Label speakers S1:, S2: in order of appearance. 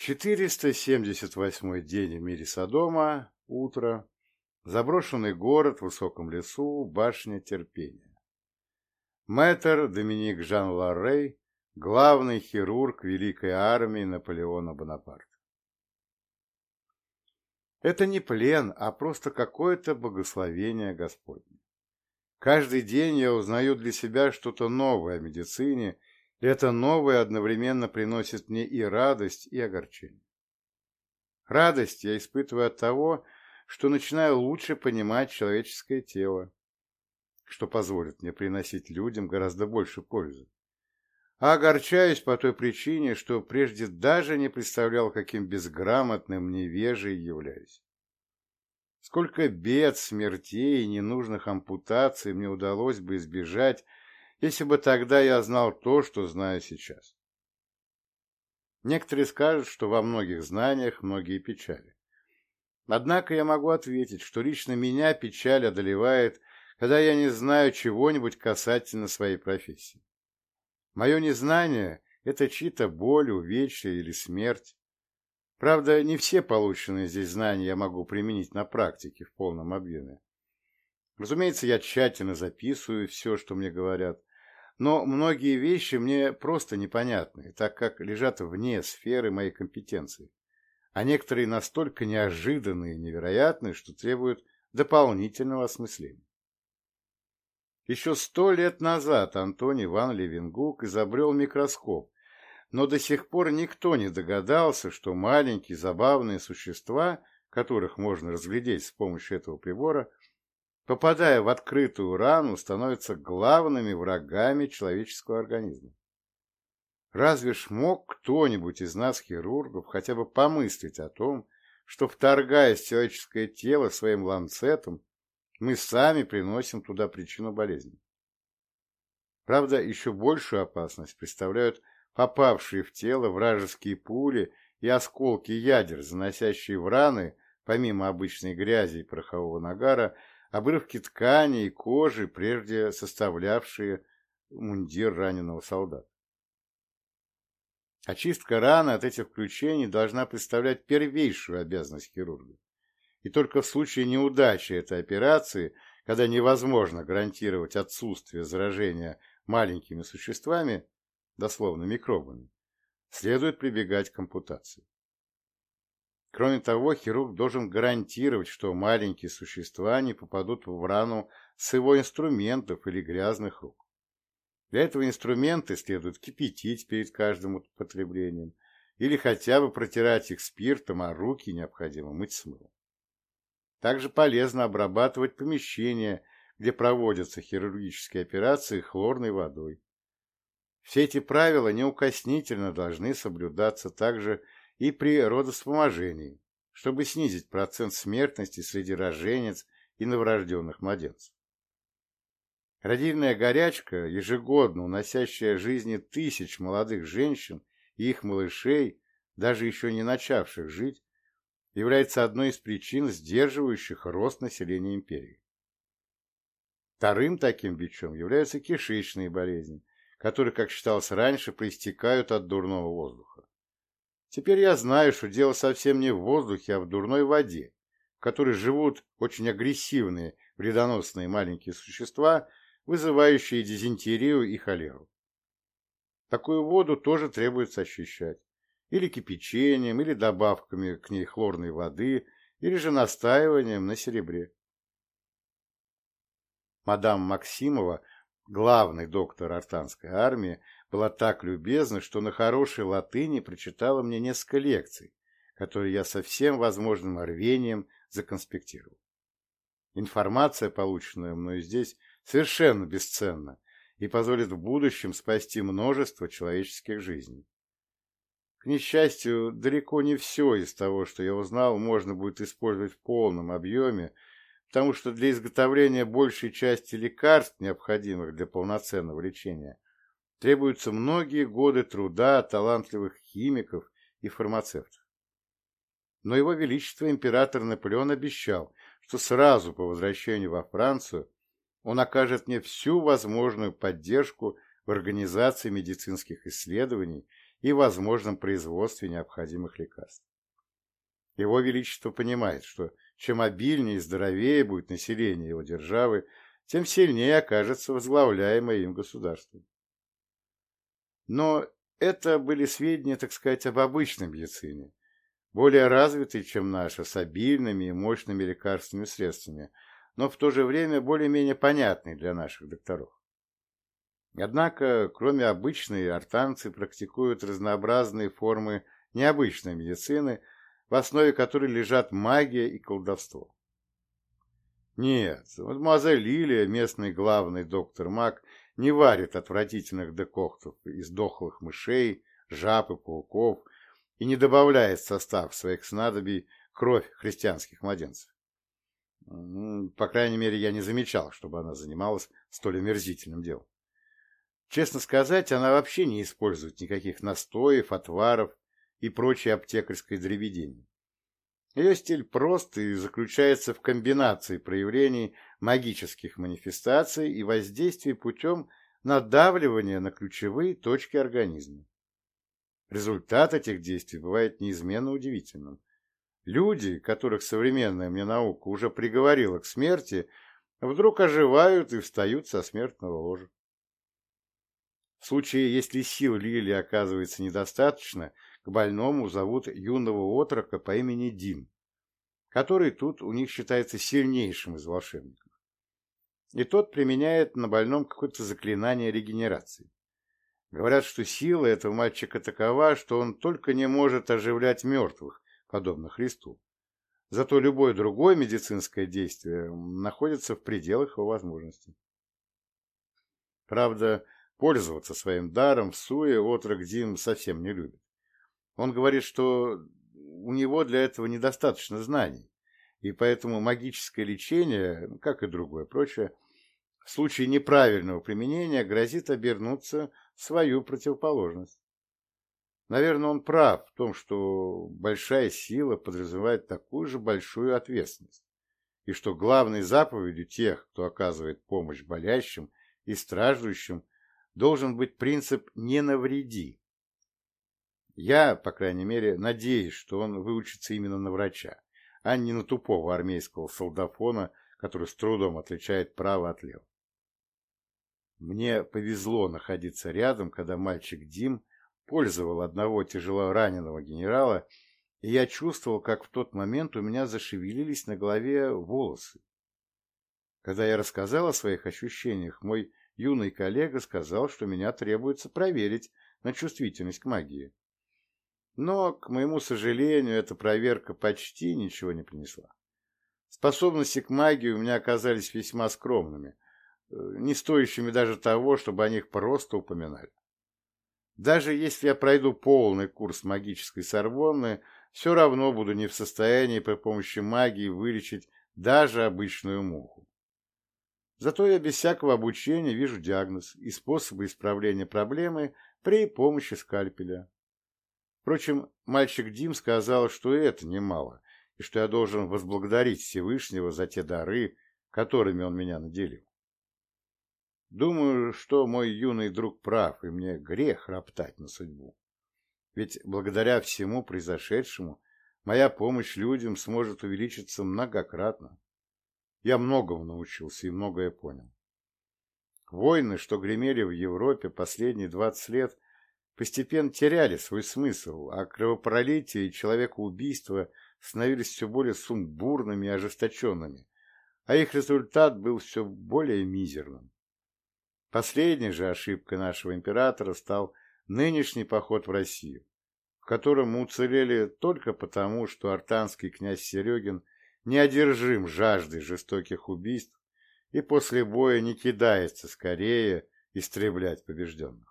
S1: 478 день в мире Содома, утро, заброшенный город в высоком лесу, башня терпения. Мэтр Доминик Жан Ларрей, главный хирург Великой армии Наполеона Бонапарта. Это не плен, а просто какое-то благословение Господне. Каждый день я узнаю для себя что-то новое о медицине, это новое одновременно приносит мне и радость, и огорчение. Радость я испытываю от того, что начинаю лучше понимать человеческое тело, что позволит мне приносить людям гораздо больше пользы. А огорчаюсь по той причине, что прежде даже не представлял, каким безграмотным невежей являюсь. Сколько бед, смертей и ненужных ампутаций мне удалось бы избежать, если бы тогда я знал то, что знаю сейчас. Некоторые скажут, что во многих знаниях многие печали. Однако я могу ответить, что лично меня печаль одолевает, когда я не знаю чего-нибудь касательно своей профессии. Мое незнание – это чьи-то боль, увечья или смерть. Правда, не все полученные здесь знания я могу применить на практике в полном объеме. Разумеется, я тщательно записываю все, что мне говорят, но многие вещи мне просто непонятны, так как лежат вне сферы моей компетенции, а некоторые настолько неожиданные и невероятные, что требуют дополнительного осмысления. Еще сто лет назад Антоний Ван Левенгук изобрел микроскоп, но до сих пор никто не догадался, что маленькие забавные существа, которых можно разглядеть с помощью этого прибора, попадая в открытую рану, становятся главными врагами человеческого организма. Разве ж мог кто-нибудь из нас, хирургов, хотя бы помыслить о том, что, вторгаясь в человеческое тело своим ланцетом, мы сами приносим туда причину болезни. Правда, еще большую опасность представляют попавшие в тело вражеские пули и осколки ядер, заносящие в раны, помимо обычной грязи и порохового нагара, обрывки ткани и кожи, прежде составлявшие мундир раненого солдата. Очистка раны от этих включений должна представлять первейшую обязанность хирурга. И только в случае неудачи этой операции, когда невозможно гарантировать отсутствие заражения маленькими существами, дословно микробами, следует прибегать к ампутации. Кроме того, хирург должен гарантировать, что маленькие существа не попадут в рану с его инструментов или грязных рук. Для этого инструменты следует кипятить перед каждым употреблением или хотя бы протирать их спиртом, а руки необходимо мыть с мылом. Также полезно обрабатывать помещения, где проводятся хирургические операции хлорной водой. Все эти правила неукоснительно должны соблюдаться также и при родовспоможении, чтобы снизить процент смертности среди роженец и новорожденных младенцев. Родильная горячка, ежегодно уносящая жизни тысяч молодых женщин и их малышей, даже еще не начавших жить, является одной из причин, сдерживающих рост населения империи. Вторым таким бичом являются кишечные болезни, которые, как считалось раньше, проистекают от дурного воздуха. Теперь я знаю, что дело совсем не в воздухе, а в дурной воде, в которой живут очень агрессивные, вредоносные маленькие существа, вызывающие дизентерию и холеру. Такую воду тоже требуется очищать или кипячением, или добавками к ней хлорной воды, или же настаиванием на серебре. Мадам Максимова, главный доктор артанской армии, была так любезна, что на хорошей латыни прочитала мне несколько лекций, которые я со всем возможным рвением законспектировал. Информация, полученная мною здесь, совершенно бесценна и позволит в будущем спасти множество человеческих жизней. К несчастью, далеко не все из того, что я узнал, можно будет использовать в полном объеме, потому что для изготовления большей части лекарств, необходимых для полноценного лечения, требуются многие годы труда талантливых химиков и фармацевтов. Но его величество император Наполеон обещал, что сразу по возвращению во Францию он окажет мне всю возможную поддержку в организации медицинских исследований и возможном производстве необходимых лекарств. Его Величество понимает, что чем обильнее и здоровее будет население его державы, тем сильнее окажется возглавляемое им государство. Но это были сведения, так сказать, об обычной медицине, более развитой, чем наша, с обильными и мощными лекарственными средствами, но в то же время более-менее понятной для наших докторов. Однако, кроме обычной, артанцы практикуют разнообразные формы необычной медицины, в основе которой лежат магия и колдовство. Нет, мадемуазель Лилия, местный главный доктор маг, не варит отвратительных декоктов из дохлых мышей, жаб и пауков и не добавляет в состав своих снадобий кровь христианских младенцев. По крайней мере, я не замечал, чтобы она занималась столь омерзительным делом. Честно сказать, она вообще не использует никаких настоев, отваров и прочей аптекарской дребедени. Ее стиль прост и заключается в комбинации проявлений магических манифестаций и воздействий путем надавливания на ключевые точки организма. Результат этих действий бывает неизменно удивительным. Люди, которых современная мне наука уже приговорила к смерти, вдруг оживают и встают со смертного ложа. В случае, если сил Лили оказывается недостаточно, к больному зовут юного отрока по имени Дим, который тут у них считается сильнейшим из волшебников. И тот применяет на больном какое-то заклинание регенерации. Говорят, что сила этого мальчика такова, что он только не может оживлять мертвых, подобно Христу. Зато любое другое медицинское действие находится в пределах его возможностей. Правда, Пользоваться своим даром в суе отрок Дим совсем не любит. Он говорит, что у него для этого недостаточно знаний, и поэтому магическое лечение, как и другое прочее, в случае неправильного применения грозит обернуться свою противоположность. Наверное, он прав в том, что большая сила подразумевает такую же большую ответственность, и что главной заповедью тех, кто оказывает помощь болящим и страждущим, должен быть принцип «не навреди». Я, по крайней мере, надеюсь, что он выучится именно на врача, а не на тупого армейского солдафона, который с трудом отличает право от лева. Мне повезло находиться рядом, когда мальчик Дим пользовал одного тяжело раненого генерала, и я чувствовал, как в тот момент у меня зашевелились на голове волосы. Когда я рассказал о своих ощущениях, мой юный коллега сказал, что меня требуется проверить на чувствительность к магии. Но, к моему сожалению, эта проверка почти ничего не принесла. Способности к магии у меня оказались весьма скромными, э, не стоящими даже того, чтобы о них просто упоминали. Даже если я пройду полный курс магической сорбонны, все равно буду не в состоянии при помощи магии вылечить даже обычную муху. Зато я без всякого обучения вижу диагноз и способы исправления проблемы при помощи скальпеля. Впрочем, мальчик Дим сказал, что это немало, и что я должен возблагодарить Всевышнего за те дары, которыми он меня наделил. Думаю, что мой юный друг прав, и мне грех роптать на судьбу. Ведь благодаря всему произошедшему моя помощь людям сможет увеличиться многократно. Я многому научился и многое понял. Войны, что гремели в Европе последние 20 лет, постепенно теряли свой смысл, а кровопролитие и человекоубийство становились все более сумбурными и ожесточенными, а их результат был все более мизерным. Последней же ошибкой нашего императора стал нынешний поход в Россию, в котором мы уцелели только потому, что артанский князь Серегин неодержим жаждой жестоких убийств и после боя не кидается скорее истреблять побежденных.